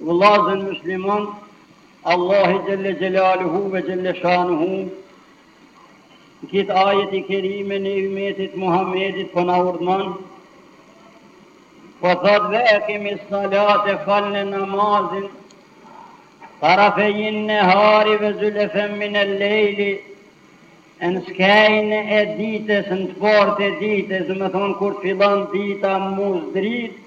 Vëllazën musliman, Allahi Gjelle Gjelaluhu ve Gjelle Shanuhu, në kitë ajeti kerime në ymetit Muhammedit po na urdhënon, po thot ve ekimi salate, falne namazin, tarafejin nehari ve zulefen minel lejli, e në skejnë e ditës, në t'bartë e ditës, domethonë kur të fillon dita mu zdritë,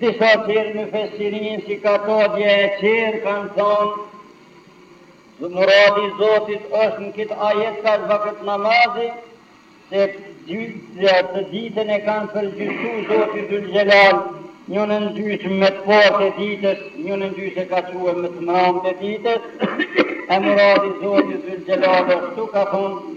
Disa tjerë mufesirin si Katadeja e tjerë kanë thënë se muradi i Zotit është në këtë ajet këto vakte namazi se ditën e ka përgjysu Zoti Dhul-Xhelal njënën gjysë me të partë e ditës njënën gjysë e ka quë me të mramtë e ditës e muradi i Zotit Dhul-Xhelal ashtu ka thënë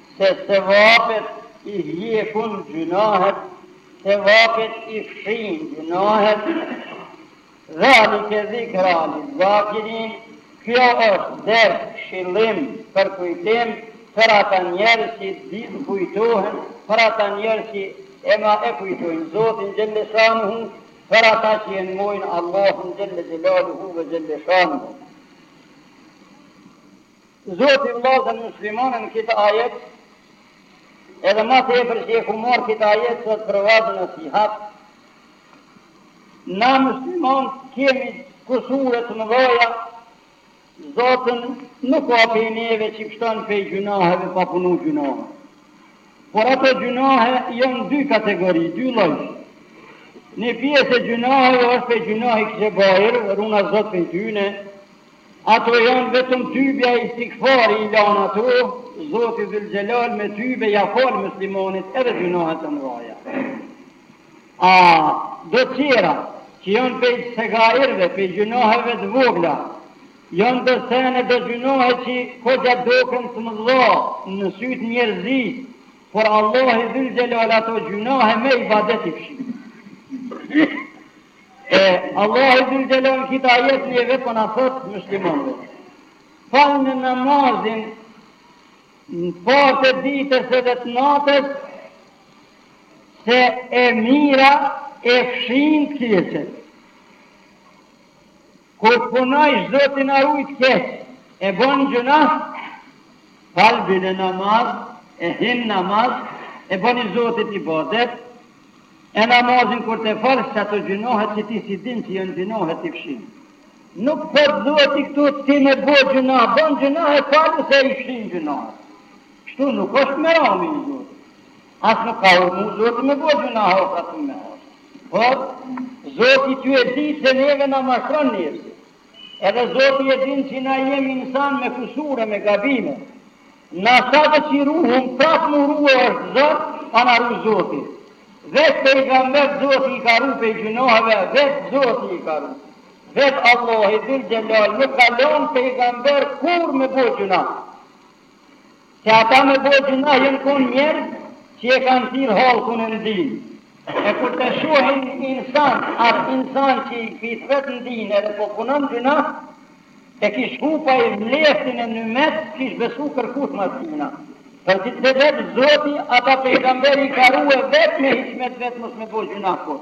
se sevapet i hjekun gjynahet, sevapet i fshijnë gjynahet, Zalike zikra li zakirin, kjo është ders, këshillim, përkujtim, për ata njerëz që din të kujtohen, për ata njerëz që e, ma e kujtojnë Zotin xhelle shanuhu, për ata që e nmojnë Allahun xhelle xhelaluhu ve xhelle shanuhu. Zoti vëllazën muslimanë në këtë ajet edhe ma tepër që e kum marë këtë ajet sot për vaz e nasihat, na musliman kemi kusure të mëdhaja zaten nuk ka pej neve që pështon për gjunaheve pa punu gjunahe por ato gjunahe janë dy kategori, dy llojsh një pjesë e gjunaheve është pej gjunahi kebair, runa Zot pej tyne Ato janë vetëm tybja e istigfari i lanë ato Zoti Zylxhelal me tybe ja fal muslimanit edhe gjunahet e mëdhaja a do tjera që janë pej segairve pej gjunaheve të vogla janë do sene do gjunahe që koxha doken të mëdha në sytë njerëzit por Allahi Zylxhelal ato gjunahe me ibadet i fshin E Allahu dhul xhelal kit ajet neve po na thot muslimanëve. Falni namazin në part e ditës edhe të natës se e mira e fshin të keqen. Kur të punojsh Zoti na rujt keq e bën gjynah, fal, bin në namaz e hin në namaz e bëni zotit ibadet e namazin kur te falsh ato gjynohet që ti si din që jon gjynohet ti fshin nuk thot zoti ktu ti me bo gjynah bën gjynah e falu se i fshin gjynohet kshtu nuk osht merami i zotit As nuk ka urdhnu Zoti me bo gjynah o Fatime, por Zoti ti e din se neve na mashtron nefsi. Edhe Zoti e din që na jem insan me kusure, me gabime. Na sa të qi ruhum prap mu rue është zor pa na rue Zoti. Veç pejgambert Zoti i ka ru pej gjynaheve, vet Zoti i ka ru. Vet Allohi Dhul Xhelal nuk ka lan pejgamber kurr me bo gjynah. Se ata me bo gjynah jon kon njerz që e kan thirr hallkun në din e kur te shohin insan at insan që i thirr vet n'din edhe po punon gjynah e kish hup ai vleftën e ymet skish besu kërkush mas tina për qit se vet zoti ata pejgamber i ka rue vet me hikmet vet mos me bo gjynah kurr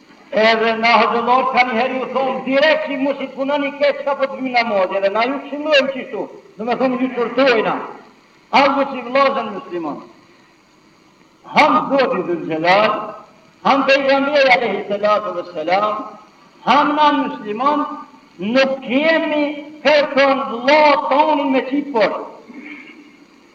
Edhe na hoxhëllorët kaniherë ju thonë direkt që mos i punoni keqat po të vijë namazi edhe na ju këshillojmë kështu, domethënë ju qortojna. Ama, vëllazën musliman. Ham Zoti Dhul Xhelal, ham pejgamberi alejhi selatu ve selam, ham na musliman nuk kemi kërkan vëlla tonin me qit poshtë.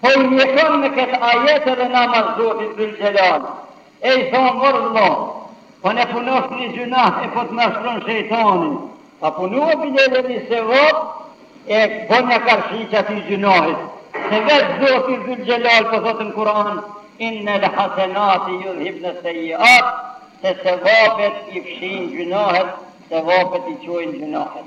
Po i njekon me ketë ajet edhe na mas Zotit Dhul Xhelal, e i tha mor vlla, po ne punosh një gjynah e po të mashtron shejtani, tha punu bile edhe një sevap e bon karshi qatij gjynahit, se vetë Zoti Dhul Xhelal po thotë në Kur'an, Innel hasenati yudhibne seyiat, se sevapet i fshijnë gjynahet, sevapet i çojnë gjynahet.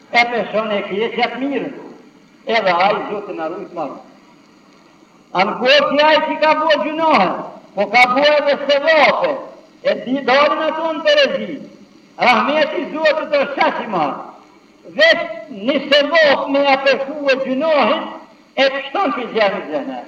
E peshon e keqja të mirën, edhe ai Zoti na rujt, marr. Ama ky ai që ka bua gjunohe, po ka bua edhe sevape, e di dalin ato në terezi. Rahmeti Zotit është qaq i madh. Veç një sevap me ja peshue gjunohen e pshton e hin n'xhenet.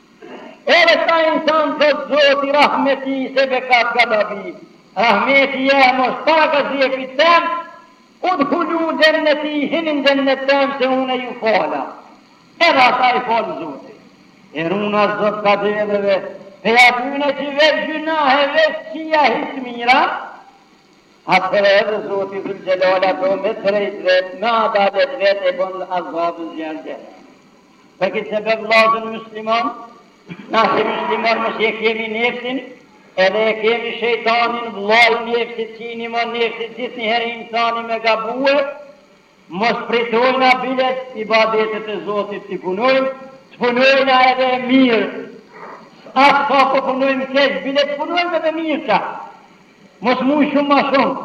Edhe ktë insan thot zoti rahmeti sebekat gadabi rahmeti jem osht para gazepit tem udhulu xhenneti hini në xhennet tem se une ju fala edhe ata i fal zoti e runa zot neve prej atyne që veç gjynahe veç t'kqija hiç mira atëhere edhe zoti dhul xhelal ato me t'drejt vet me adalet vet e bon azab n'zjarr xhenem Për këtë sebeb vllazën musliman, na si musliman masi e kemi nefsin, edhe e kemi shejtanin vëlla i nefsit që i nimon nefsit gjithnjëherë insanin me gabue, mos pritojna bile ibadetet e Zotit t'i punojmë, të punojna edhe mirë, aq sa po punojmë keq bile të punojmë edhe mira. Mos muj shumë ma shumë,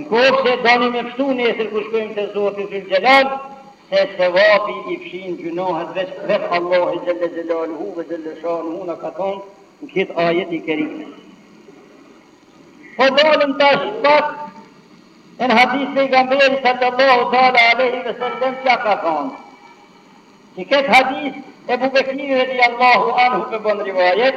n'koftse doni me pshtu nesër kur shkojmë te Zoti Zul-Xhelal, se sevapi i fshin gjynahet edhe vetë Allahi Xhelle Xhelaluhu ve Xhelle Shanuhu na ka thonë n'kit ajet i kerim. Po dalim tash pak edhe n'hadith pejgamberi Sallallahu Teala Alejhi ve Sellem çka ka thonë. Që ketë hadith Ebu Bekiri Rediallahu Anhu pe bon rivajet,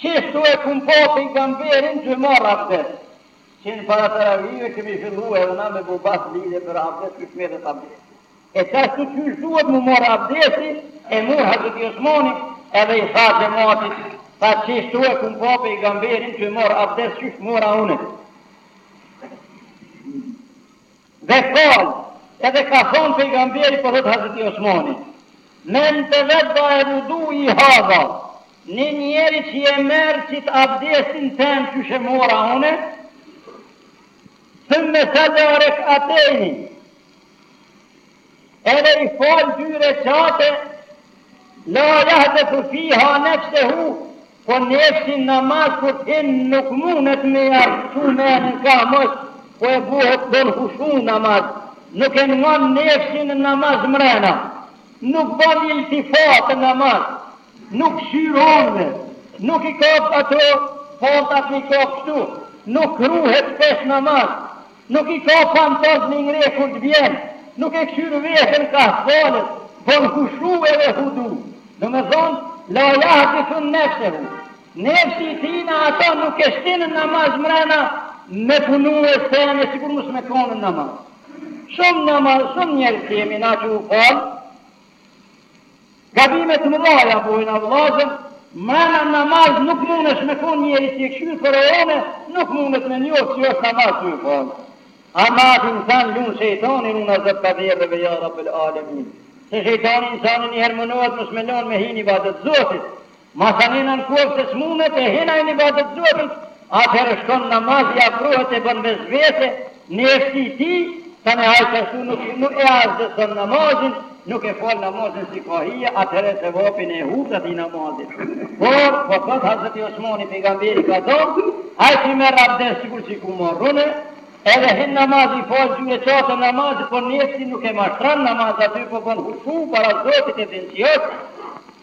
Keshtu e kum pa pejgamberin që marr abdes, qe para teravive kemi fillu edhe na me bo bahs lidhje për abdes qysh merret abdesti e qashtu qysh duhet mu marr abdesti e mor Hazreti Osmani edhe i tha xhematit tha keshtu e kum pa pejgamberin që marr abdes qysh mora une Dhe kal, edhe ka than pejgamberi po thot Hazreti Osmani, Men tawada e wudu'i hadha, ni njeri qi e merr qit abdestin tem qysh e mora une, thumme salla rek'atejni, Edhe i fal dy rekate, la yuhaddithu fiha nefsehu, po nefsi n'namaz kur të hin nuk munet me ja çu menen kah mos, po e bohet bën hushu n'namaz, nuk e ngan nefsi në namaz mrena, nuk ban iltifate n'namaz, nuk kqyr anëve, nuk i kap ato paltat me i kap kështu, nuk kruhet pesë herë n'namaz, Nuk i kap pantollt me i ngre kur të vjen, nuk e kqyr veten kah t'falës, bon hushu edhe hudu, domethënë, la yuhaddithu nefsehu, nefsi i tij në ato nuk e shtin në namaz mrena me punue sene sikur mos me kon në namaz. Shumë namaz, shumë njerëz kemi na tu u falë, Gabime të mëdhaja bëjnë o vëllazër, mrena n'namaz nuk mundesh me kon njeri qi e kqyr për eone, nuk mundet me njoh qi është n'namaz tu u fal. Ama atë insan lun shejtanin inna neudhu bike ja Rabbel Alemin. Se shejtani insanin niher monohet mos me lan me hin ibadet Zotit. Masani në koftë se s'munet e hin aj n'ibadet Zotit, atëherë shkon n'namaz i afrohet e bën vesvese, nefsi i tij, tani ai që ashtu nuk nuk e ashtu e dobëson namazin, nuk e fal namazin si ka hije, atëherë sevapin e humbë të atij namazi. Por, po thotë Hazreti Osmani pejgamberi ka thonë, ai që merr abdes sikur qysh kum marr unë, edhe hin n'namaz i fal dy rekate namaz, po nefsi nuk e mashtron n'namaz aty, po bën hushu para Zotit e bencios,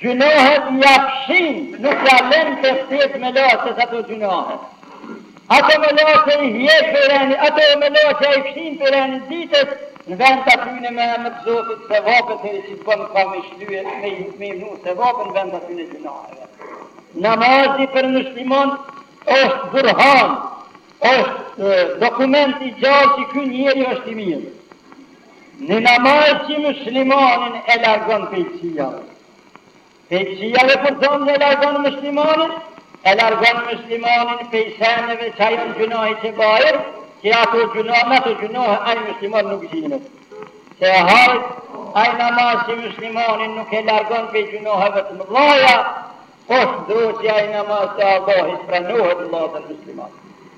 Gjynahët ja fshin nuk ja len t'i fshet me laçë ato gjynahët ato me laçë i hjek prej ni ato me laçë i fshin prej ni ditës në vend ta tyne me emër të Zotit sevapet se që t'i bën ka me shlye me i me i nu sevapet në vend ta tyne gjynahëve namazi për musliman është burhan është dokument i gjallë që ky njeri është i mirë Ni namaz që myslimanin e largon prej kqijave. Prej kqijave po du me thonë e largon myslimanin, e largon myslimanin prej sendeve që janë gjynahi qebair, që ato gjynohë, në ato gjynohë, aj mysliman nuk gjinët. Se haj, aj namaz që myslimanin nuk e largon prej gjynohëve të mëdhaja, është zor që aj namaz te Allahi t'pranohet Allah dhe myslimanin.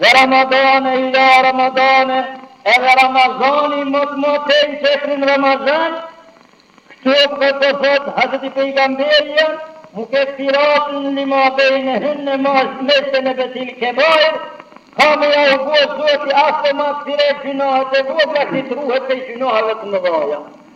Ve Ramadane ila Ramadane edhe Ramazani motmot dej në qetrin Ramazan kështu po po thot Hazreti Pejgamberi jon mukeffiratun li ma bejnehinne ma xhtenebetil kebair ka me ja u bo zoti ato magfiret gjynahet e vogla si të ruhet pej gjynaheve të mëdhaja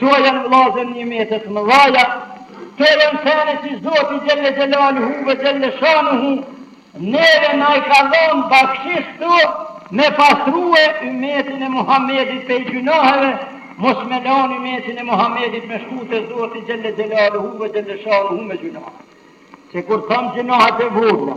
Këto janë vëllazër nimete të mëdhaja, këto janë sene që Zoti Xhelle Xhelaluhu ve Xhelle Shanuhu, neve na i ka dhonë bakshish këto me pastrue ymetin e Muhammedit pej gjynaheve, mos me lanë ymetin e Muhammedit me shku te Zoti Xhelle Xhelaluhu ve Xhelle Shanuhu me gjynahe. Se kur thamë gjynahat e vogla,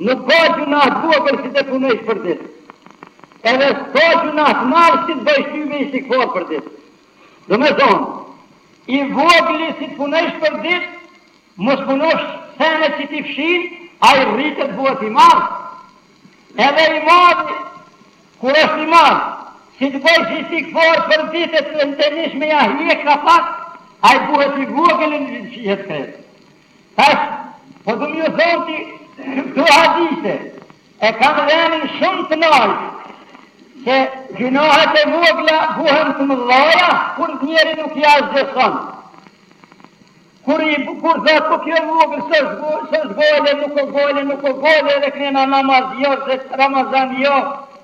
Nuk ka gjynah të vogël si ta punojsh përditë. Edhe s'ka gjynah të madh si të bëjsh tybe istigfar përditë. Domethënë, i vogli si ta punojsh përditë, mos punofsh sene që t'i fshin, ai rritet bohet i madh. Edhe i madhi, kur është i madh, si të bëjsh istigfar përditë e të tentojsh me ia hjek ka pak, ai bohet i vogël e në fund fshihet krejt. Tash, po du m'iu thonë që këto hadithe e kanë venin shumë të naltë, se gjynahet e vogla buhen të mëdhaja kur njeri nuk i asgjëson. Kur i kur thotë po kjo vogël s'o ga, s'o gajle, nuk o gajle, nuk o gajle edhe këne në namaz jo, dhe Ramazan jo,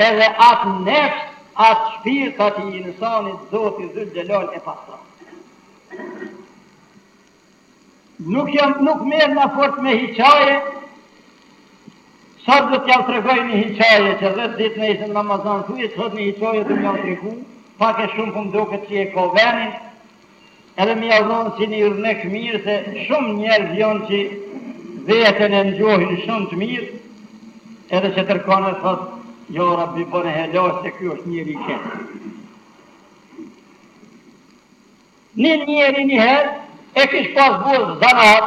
Edhe atë nefs, atë shpirt atij insanit Zoti Zul Xhelal e pastron. Nuk jam nuk merrna fort me hiqaje, Sot do t'jau tregoj një hiqaje që dhetë ditë nisëm Ramazan, thuje që sot një hiqaje do t'jau tregu, pak e shumë po më duket që e ka venin, Edhe m'i adhon si ni yrnek mirë se shumë njerz jon qi veten e ngjohin shumë t'mirë edhe qitër kon e thot ja rabbi bone helaq se ky osht njeri i keq. Ni njeri niherë e kish pas bo zanat,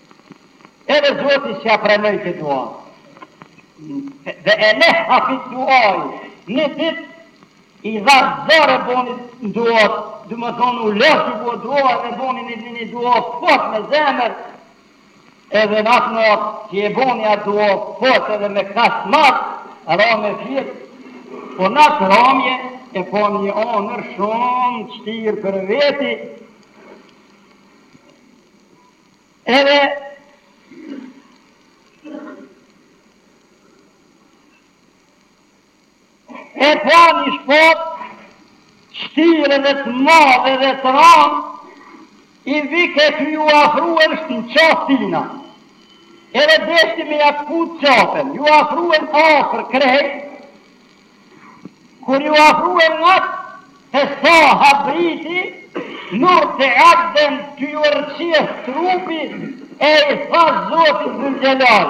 Edhe Zoti s'ja pranoi këtë dua. Dhe e leh hafit dua, një ditë i dha zor e boni dua, domethënë u lë të boj dua dhe boni një një dua fort me zemër. Edhe në atë natë që e boni atë dua fort edhe me kast madh, ra me fjet, po në atë ramje e pa një ëndërr shumë t'shtirë për veti, Edhe e pa ni shpat t'shtirë dhe të madhe dhe të ranë, i vike tu ju afrue n' shtë në qafë t'tina. Edhe deshti me ja këput qafën, ju afrue afrë krejtë, Kur iu afrue ngat e saha briti, murteaden tu ju rrqeth trupi e i tha Zotit Zylgjelal,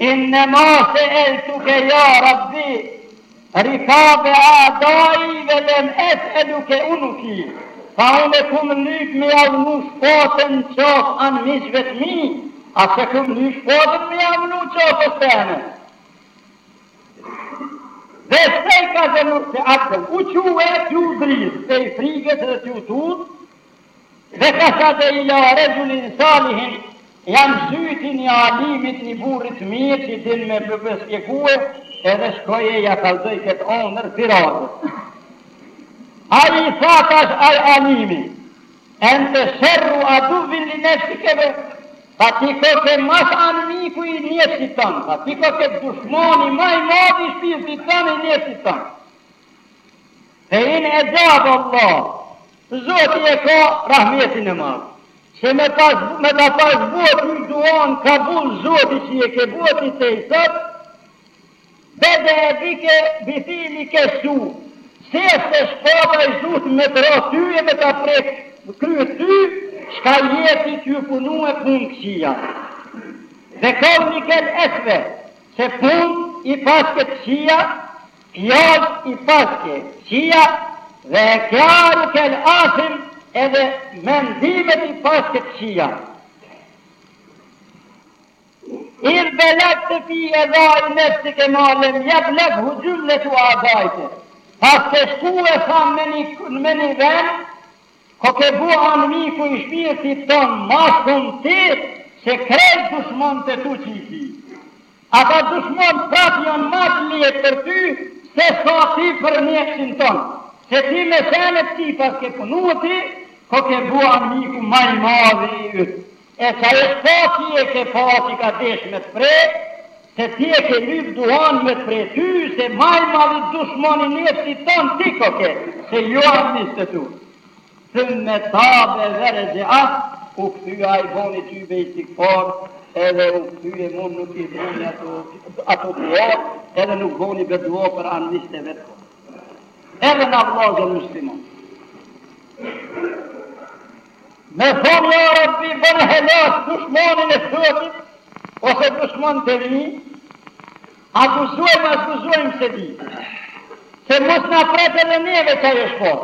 Inne ma se'eltuke ja Rabbi rikabe a'dai ve lem es'elke unuki, tha unë e kum lyp me ia vnu shpatën n'qafë anmiqve t'mi, a s'e kum lyp shpatën me ia vnu qafës teme. Dhe istejkadha murteaden u çue t'ju dridh pej frigës dhe t'ju tut, ve kasade ila rexhulin salihin, ja msyni një alimit një burri të mirë që din me shpjegue edhe shkoje ja kallzoj këtë ondër përrasti. Ai i tha tash ai alimi, Ente sherru aduwwin li nefsike ve, tha ti koke ma s'anmiku i nefsit tënd, tha ti koke dushmani ma i madh i shpirtit tënd i nefsit tënd. Fe in exhabe Allah, Zoti e ka rahmetin e madh, se me ta, me ta pas bua ty duan kabul Zoti që e ke bua ti te Zoti, Bede e bike bi fi'likes su se së pari shpata ja zut me të ra ty e me ta prek në krye ty çka je ti ty ju punue punë këqija ve kavlikel esve se punë i paske të këqija fjalë i paske të këqija ve fikrikel asim edhe mendimet i paske të këqija. Hir be lak të pi e dhaj nefsike ma lem jep lak huxhym dhe tu a dhajte pas ke shku e than me ni me ni ven ko ke bo anmiku i shpirtit ton ma shum ti se krejt dushmant e tu që i ki ata dushmant prap jan ma të let për ty se sa ti për nefsin ton se ti me senet ti pas ke punu ti ko ke bo anmiku ma i madhi i yt. E ca je pa ti e ke pa ti ka desh me të pre se ti e ke lyp duan me të pre ty se ma i madhi dushman i nefsit ton ti ko ke se jo anmiqt e tu thumme tabe ve rexhea u kthy ai boni teube istigfar edhe u kthy e mund nuk i boni ato ato dua edhe nuk boni bedua për anmiqt e vet ko edhe na vllazën muslimon Me thonë ja Rabbi bëne helak dushmanin e Zotit ose dushmant e mi, a guxojm a s'guxojm s'e di, se mos na pret edhe neve qajo shpat,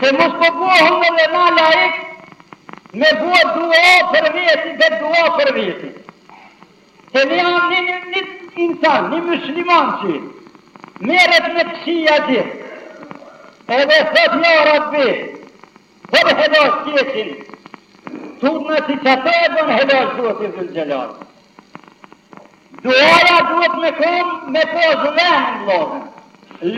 se mos po bohëm edhe na laik me bo dua për veti bedua për veti. Se ne jam ne një një insan, një musliman që meret me këqia gjith, edhe thot ja rabbi, bëre helak të keqin, turna si që ta bën helak Zoti dhul xhelal. Duaja duhet me kon me po zhuven vllazën,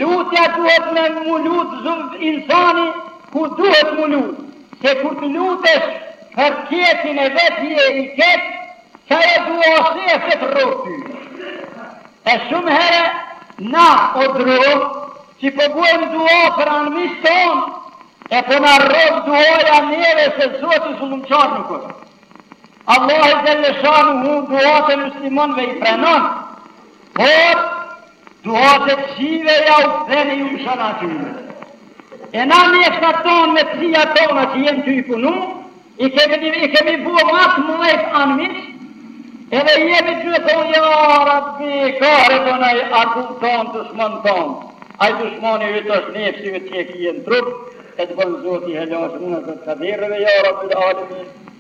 lutja duhet me mu lut zhuv insani kur duhet mu lut, se kur të lutesh për keqin e vetë je i keqë, Qajo dua si e flet rrok ty. E shumë herë na o dro që po buem dua për anmiqt ton e po na rrok duaja neve se zoti zullumqar nuk është. Allahu xhelleshanuhu duat e muslimanëve i pranon por Duat e kqive ja u ktheni ju në shanatyme. E na nefsin tonë me kqia tona që jem tuj punu, i kemi, i kemi bo ma të mëdhejt anmiq, edhe jemi tuj thonë, ja, rabbi, kare të nëjë, armikun tonë dushmon tonë, ai dushmoni yt është nefsi yt që e ki në trup, e të bën zoti helak, në të të kaderëve, ja, rabbi, alë,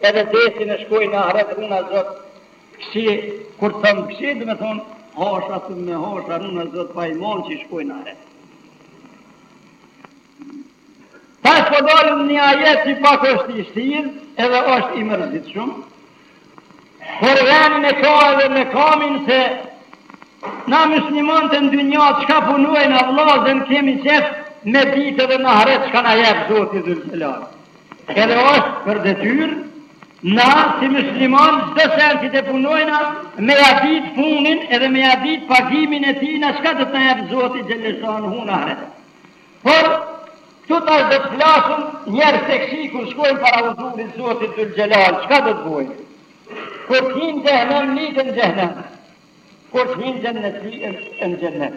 Edhe desin e shkojn në ahret runa zot ksi kur thom ksi do me thon hasha thumme hasha runa zot pa iman qi shkojn në ahret. Tash po dalim një ajet që pak është i shtirë edhe është i mërzit shumë, por venin e ka edhe me kamin se na muslimontë n'dynja çka punojm na vllazën kemi qef me dit edhe në ahret çka na jep zoti dhul xhelal. Edhe është për detyrë na si myslimanë çdo sen që të punojna me ja ditë funin edhe me ja ditë pagimin e tina çka do të na jap Zoti xhele shanuhu. Por ktu tash do të flasim njerëz se kësi kur shkojnë para huzurit Zotit dhul xhelal, çka do të bojnë? Kur të hinë xhehnemlit n'xhehnem. Kur të hinë xhennetlit n'xhennet.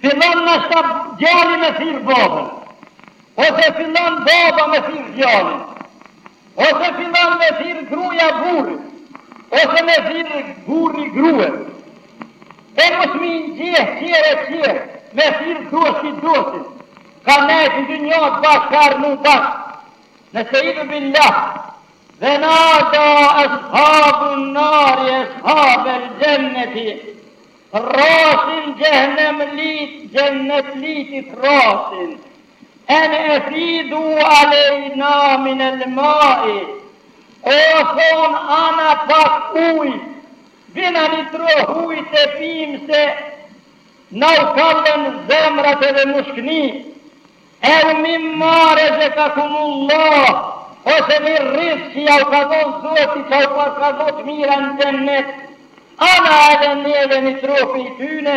Fillon nashta djali me thirr babën, ose fillon baba me thirr djalin, ose fillon me thirr gruaja burrin, ose me thirr burri gruën. E mos me i ngjeh qer e qer, me thirr dosti dostin. Ka nejt n'dynja të bashkarnu bashk. Nesteidhu billah. Ve nada eshabun nari eshabel xhenneti. Thrasin xhehnemlit xhennetlit i thrasin en efidu alejna minel mai o thon ana pak uj bina ni troh uj të pim se na u kallën zemrat edhe mushkni. Ev mimma rezekakumullah, ose me rrizk që jau ka dhënë Zoti që u paska dhënë të mira në xhennet, ana edhe neve një troh prej tyne,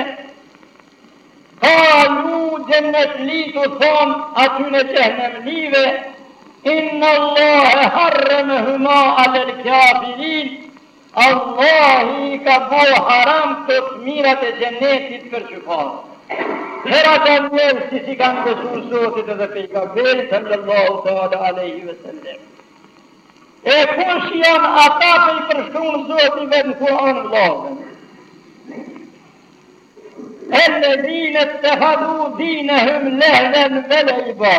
kalu xhennetlijt u thonë atyne xhehenemlijve, inna Allahe harramehuma alel kafirin, Allahu i ka bo haram këto të mirat e xhenetit për qyfarë. Për ata njerëz që s'i kanë besu Zotit edhe Pejgamberit sallallahu ta'ala alejhi ve sellem. E kush janë ata që i përshkruan Zoti vetë në Kur'an vëllazën? Elledhine ttehadhu dinehum lehven ve leiba.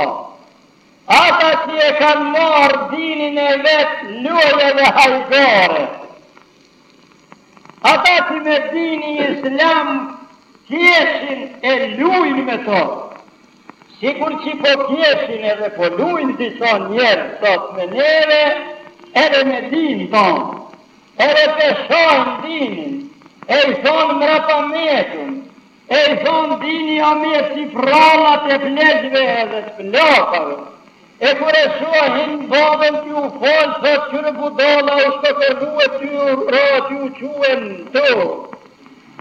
Ata që e kanë marrë dinin e vet lojë edhe hajgare. Ata që me dini islam qeshin e lujnë me to. Sikur që po qeshin edhe po lujnë disa njerëz sot me neve edhe me din tonë. Edhe p'e shajnë dinin e i thonë mrapametun E i thonë dini a më si prallat e pleqve edhe të plakave. E kur e shohin babën tu u fal thot qyr budalla u shkatërrue tu ra tu u çue në tokë.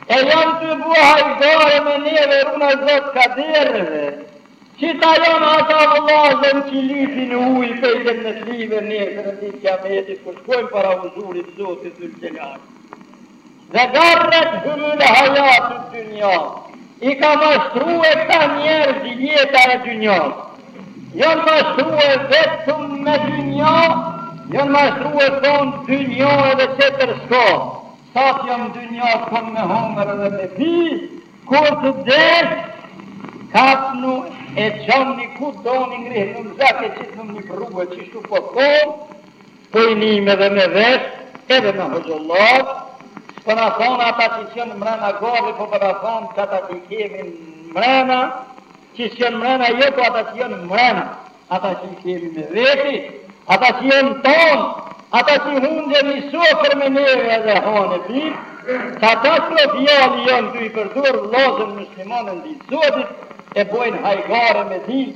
E jan tu bo hajgare me neve runa zot kaderëve. Qita jon ata vëllazën qi lypin ujë pej xhennetlive nesër në ditë kiametit kur shkojmë para huzurit zotit dhul xhelal. Dhe garrat humul hajatit dynja i ka mashtrue këta njerz jeta e dynjas jon mashtrue vetëm me dynja jon mashtrue thon dynja edhe tjetër ska sa të jom dynja kom me hongër edhe me pi kur të des kapnu e çomni ku doni ngrihnum zhag e qitnu në një prrue qishtu po thon Po i nijmë edhe me vesh edhe me hoxhollarë po na thonë ata që që jënë mrena garri po po na thonë qata që i kemi mrena që s'jënë mrena jo po ata që jënë mrena ata që i kemi me veti ata që jënë tonë ata që hungjen një sofër me neve edhe hanë e pinë këta që o djali jënë tu i përdor lozën muslimonën din zotit e bojnë hajgare me din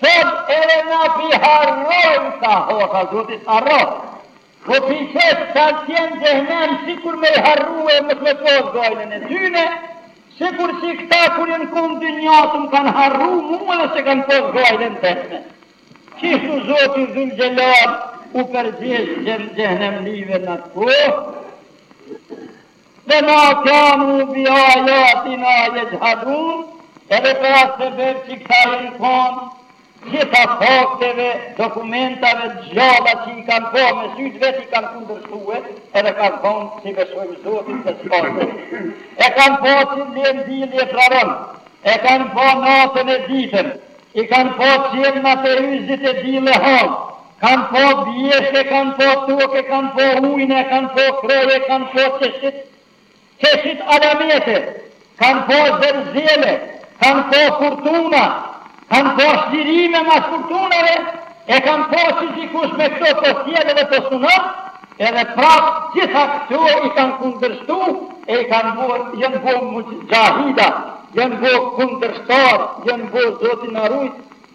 Sot edhe na pi harrojmë ta hoxha zoti s'harron po pi qes qatje n' xhehenem sikur me i harrue mos me pas gajlen e tyne sikur si këta kur jan kon dynja se më kan harru mua dhe s'e kan pas gajlen teme qishtu zoti dhul xhelal u pergjigj xhehenemlive në atë kohë Dhe ma kanu bi ajatina jexhhadun, edhe për atë sebeb që këta jënë konë gjitha fakteve, dokumentave të gjalla që i kanë pa me sy të vet i kanë kundërshtue, edhe kanë thonë s'i besojmë Zotit se s'ka Zot. E kanë pa që len dilli e praron, e kanë pa natën e ditën, i kanë pa qillnat e yzit e dill e hanë, Kanë pa bjeshke, kanë pa toke, kanë pa ujna, kanë pa kroje, kanë pa çeshit, çeshit alamete, kanë pa zelzele, kanë pa furtuna, kanë pa shlirime mas furtunave, e kanë pa që dikush me këto po sjell dhe po sunon, edhe prapë gjitha këto i kanë kundërshtu e i kanë bo, jënë bo xhahida, jënë bo kundërshtar, jënë bo zoti na rujt,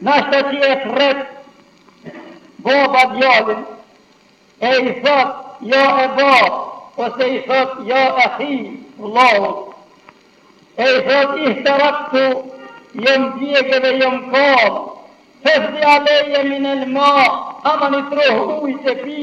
Nashta ti e thrret baba djalin e i thot ja eba ose i thot ja ahi vllaut e i thot ihtaraktu jom djeg edhe jom kall fe efid aleje minel ma aman ni troh ujë të pi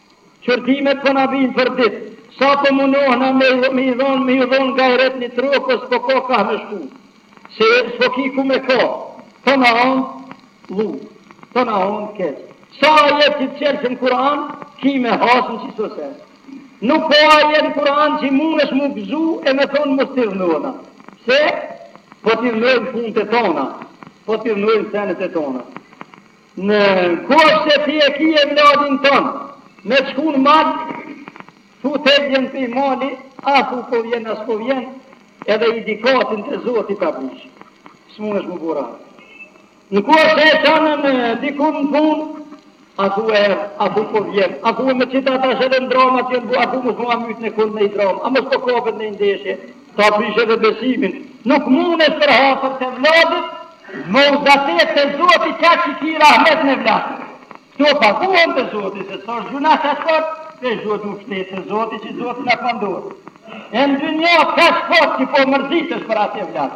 Qortimet po na vijnë përditë. Sa po munohna me i dhon me ju dhon gajret ni troh po spo ka kah me shku. Se spo ki ku me kap. Po na hon llumë. Po na hon keq. Sa ajet qi t'çelsh n' Kur'an ki me has n'qiso sen. Nuk ka ajet në Kur'an qi munesh mu gëzu e me thon mos t'idhnohna. Pse? Po t'idhnojn punt e tona. Po t'idhnojn senet e tona. Në koftë se ti e ki evladin ton me shku në mal thu te vjen pi mali a thu po vjen a spo vjen edhe idikatin te zoti ta prish smunesh mu bo rahat në koftë se e çon dikun në pun a thu erdh a thu po vjen a thu e me qita tash edhe në dramat jon bo a thu mos mu ka myt nëkund nëj dram a mos po kapet nëj ndeshje Ta prishe edhe besimin nuk munesh për hatër t'evladit me u zatet te zoti qa që ki rahmet n'evladt kto paguhen te zoti se sosht gjynah qa sot veç duhet mu pshtet te zoti që zoti na ka ndorë e në dynja kaq fort që po mërzitesh për ata evladt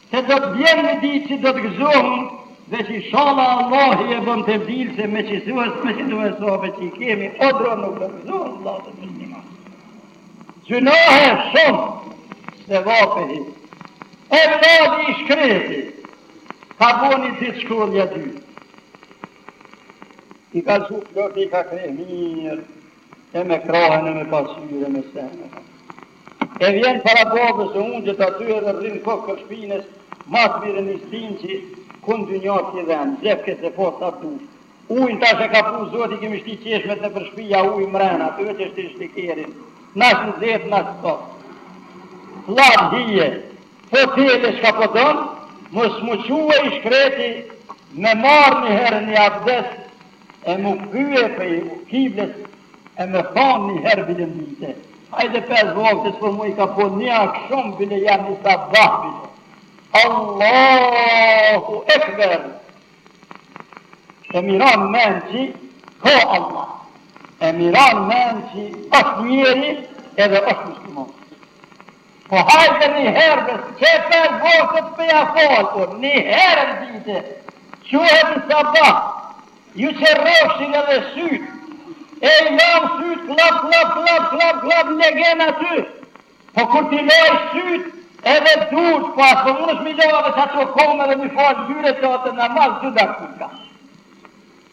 Se do të vjen një ditë që do të gëzohun, veç ishalla Allahi e bën tevdil se me qësues me qënu e sape që i kemi o dro nuk do të gëzohen vëllazër musliman. Gjynahe shumë sevape hiç. Evladi i shkreti ka bo një ditë shkoll ja dy. I ka lshu flokt i ka krehë mirë, E me krahen e me pasqyrë e me sene ha. E vjen para babës e ungjet aty edhe rrin kokërrshpinës, mas mire nis tinxhi, ku në dynja ti dhen, zefk e sefa sa të dush. Ujin tash e ka pru zoti kemi shti çeshmet nëpër shpija uji mrena, të veç e shtin shtikerin, nash nxehtë nash ftoft. Fllad hije, fotele çka po don, mos mu çu i shkreti me marrë njëherë një abdes E mu kthye prej kibles e me thanë ni herë bile n'dite. Hajde pesë vakte s'po muj ka bo ni aksham bile ja ni sabah bile. Allahu Ekber! E me i ra n'men qi ka Allah. E me i ra n'men qi është njeri edhe është musliman. Po hajde ni herë dhe se pes vaktet me ja fal o ni herë në dite çohet ni sabah ju qorrofshin edhe sytë e i lan sytë klap klap klap klap klap legen aty po kur ti lajë sytë edhe durt po a s'po mundesh mi la veç ato kome dhe mi fal dy rekate namaz dy dakika.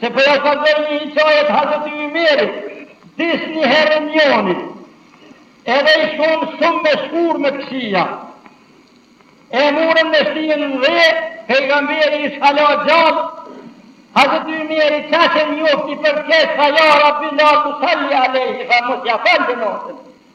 Se po ja kallzoj një hiqaje t' Hazreti Ymerit, dis një herë e njoni, edhe ish kon shumë meshhur me këqia. E murën me shti në dhe, pejgamberi ish hala gjallë, Hazreti Ymeri qaq e njofti për keq, tha ja Rabbi la tu salli alejhi, tha mos ja falë xhenazen.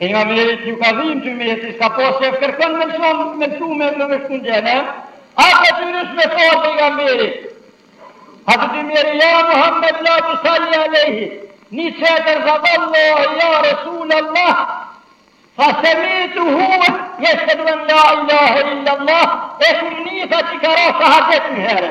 Pejgamberit ju ka dhimt ymeti s'ka pas qef kërkon me lshon me lshu me me shku n'xhenem as atyre s'me fal pejgamberi Hazreti Umeri ja Muhammed la tu salli alejhi ni qetër tha vallahi ja Resul Allah tha semitu huve jeshedu en la ilahe illa Allah e kum ni tha qi ka ra shahadet një herë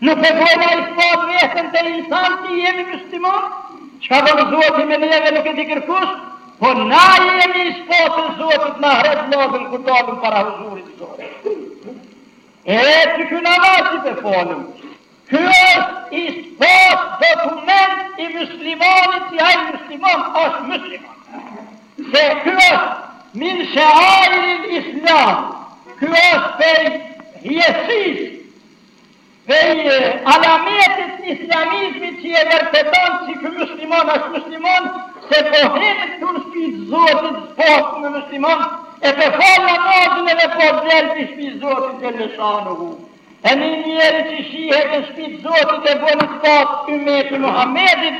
Na pe bojna ispat vehten te insant qi jemi mysliman, çka bon zoti me neve nuk e di kërkush, po na jemi ispat te zoti n'ahret vllazën kur t'dalëm para huzurit të zotit. E qiky namaz qi pe falëm, ky është ispat dokument i myslimanit qi ai mysliman është mysliman. Se ky është min sheairil islam, ky është prej hjesisë Prej alametit të islamizmit që e vërteton qi ky myslimon është myslimon se po hyn në shtëpi të Zotit s'bashk me myslimon e po fal namazin edhe po del prej shpi Zotit xhelle shanuhu e një njeri që shihet në shtëpi të Zotit e bën ispat ymeti Muhammedit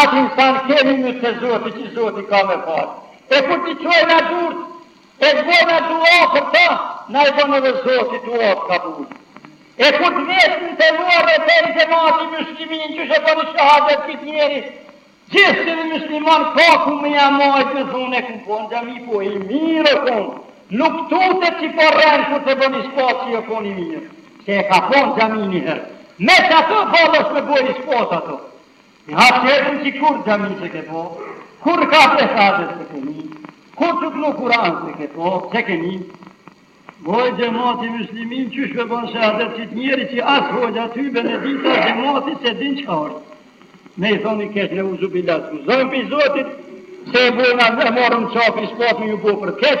atë insan qi me emën të Zotit që Zoti ka me fal e kur t'i çojna durt E bojna dua për ta, na e bën edhe Zoti duat kabul. E kur të vesin te vorret ej xhemati myslimin, qysh e bëni shahadet kit njeri, gjithsecili mysliman ka ku me ja majtë me thonë e kom pa në xhami po i mirë o konë, nuk tutet që po rrenë kur te bon ispat qi o konë i mirë, se e ka pa në xhami një herë, me qato boll osht me bo ispat ato. Ti hap tepër qi kurr n'xhami s'e ke pa, kurr shahadet s'e ke ni, kurr tu knu Kuran s'e ke pa, s'e ke ni. Po xhemati muslimin qysh me bo shahadet qit njeri që as hoxha tybe n'dita xhemati s'e din çka o. Me i thon i keq neuzubillah, s'guxojmë prej zotit se e bojmë e marrim n'qafë, ispat me ju bo për keq,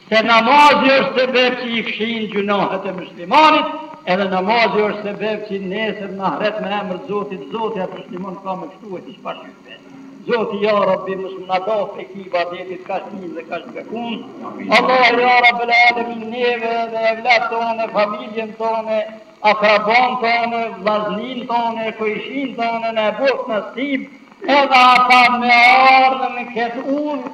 Se namazi është sebeb që i fshihen gjynahët e myslimanit, edhe namazi është sebeb që nesër në ahret me emër të Zotit, Zoti atë mysliman ka me pshtue hiq pa shybe. Zoti ja Rabbi mos na ndafsh prej këtij ibadetit kaq të mirë dhe kaq të bekuar. Allahu ja Rabbel Alemin neve dhe evlat tonë, familjen tonë, akraban tonë, vllaznin tonë, kojshin tonë, na e bëftë nasib edhe ata me ardhë në këtë udhë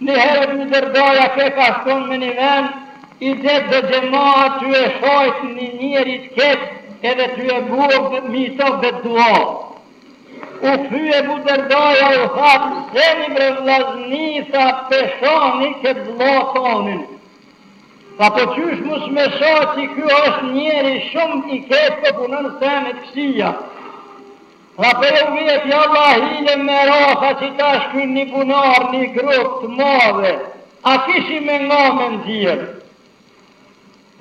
Ni herë Ebu Derdaja ke kah shkon me ni ven i gjet do xhemaat ty e shajt ni njeri të keq edhe ty e bo mbi to beddua u kthy ebu derdaja u tha pseni bre vllazni tha pe shani ket vlla tonin tha po qysh mus me sha qi ky osht njeri shum i keq po punon sene kqija Tha po ju vet allahile me ra tha qitash ky n'ni bunar n'ni grop të madhe a kishim me nga me nxjerr.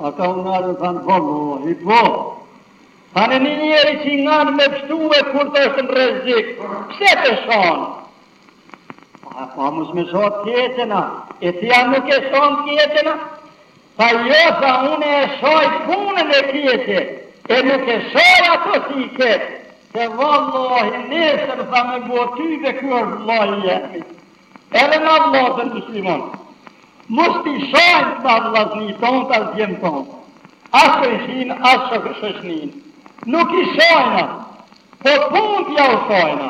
Ata u nalën than vallahi po than e ni njeri qi ngan me pshtue kur të është në rrezik pse pe shan. A pa mos me sha t'keqen a, e ti a nuk e shan t'keqen a? Pa jo, pa une e shaj punën e keqe, e nuk e shaj ato si i keq, se vallahi nesër ka me bo tybe ky, vlla e kemi. Edhe na vllazën musliman, mos t'i shajna as vllaznit tanë as djemt tanë, asë kërëshin, asë shëshnin, nuk i shajna, po punët jau shajna,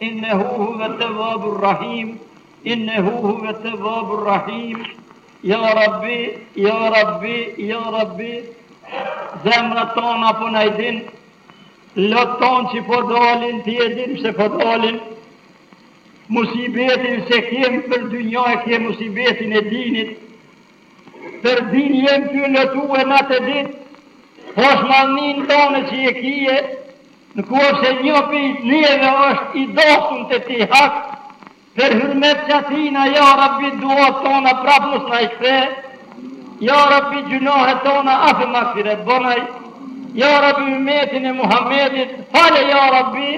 Innehu huve tevvabur rrahim Innehu huve tevvabur rrahim Ya Rabbi Ya Rabbi Ya Rabbi Zemrat tona a po na i din Lot ton që po dalin ti e din pse po dalin Musibetin s'e kem për dynja e kem musibetin e dinit Për din jem tu lotue nat e dit Pash madhninë tane që e kije Në qoftë se një prej neve është i dashun te ti hak, per hyrmet t'atina ja Rabbi duat tona prap mos na i kthe, ja Rabbi gjynahet tona af e magfiret bonaj, ja Rabbi ymmetin e Muhammedit fale ja Rabbi,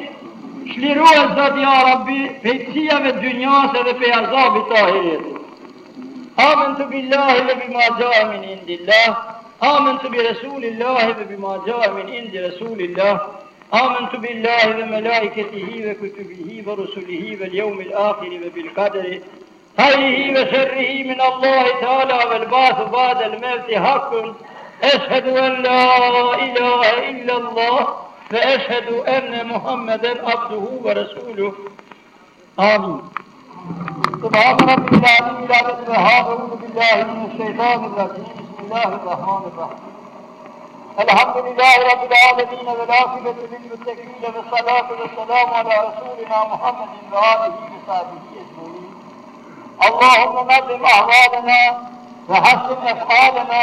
çliru e Zot ja Rabbi pej këqijave dynjas edhe pej azabit të ahiretit. Amentu billahi ve bima xhae min indillah. amen të bi resulillahi dhe bima gjahemin indi resulillahi, آمنت بالله وملائكته وكتبه ورسله واليوم الآخر وبالقدر خيره وشره من الله تعالى والبعث بعد الموت حق أشهد أن لا إله إلا الله وأشهد أن محمدا عبده ورسوله آمين سبحان رب العالمين لا بالله من الشيطان الرجيم بسم الله الرحمن الرحيم الحمد لله رب العالمين والعاقبة للمتقين والصلاة والسلام على رسولنا محمد وآله وصحبه أجمعين اللهم نظم أحوالنا وحسن أفعالنا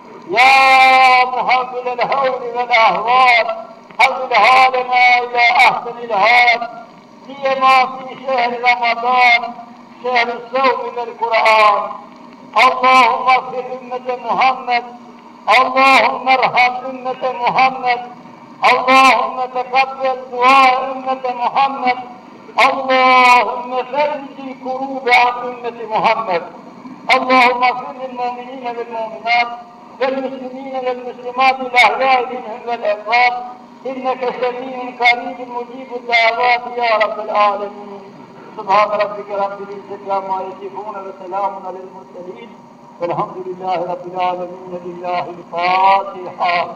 يا محمد الهول والأهوال حول هالنا إلى أحسن الهال سيما في شهر رمضان شهر الصوم للقرآن اللهم اغفر أمة محمد اللهم ارحم أمة محمد اللهم تقبل دعاء أمة محمد اللهم فرج الكروب عن أمة محمد اللهم اغفر للمؤمنين والمؤمنات والمسلمين والمسلمات الأهواء منهم والأفراد إنك سميع قريب مجيب الدعوات يا رب العالمين سبحان ربك رب العزة عما يصفون وسلام على المرسلين والحمد لله رب العالمين لله الفاتحة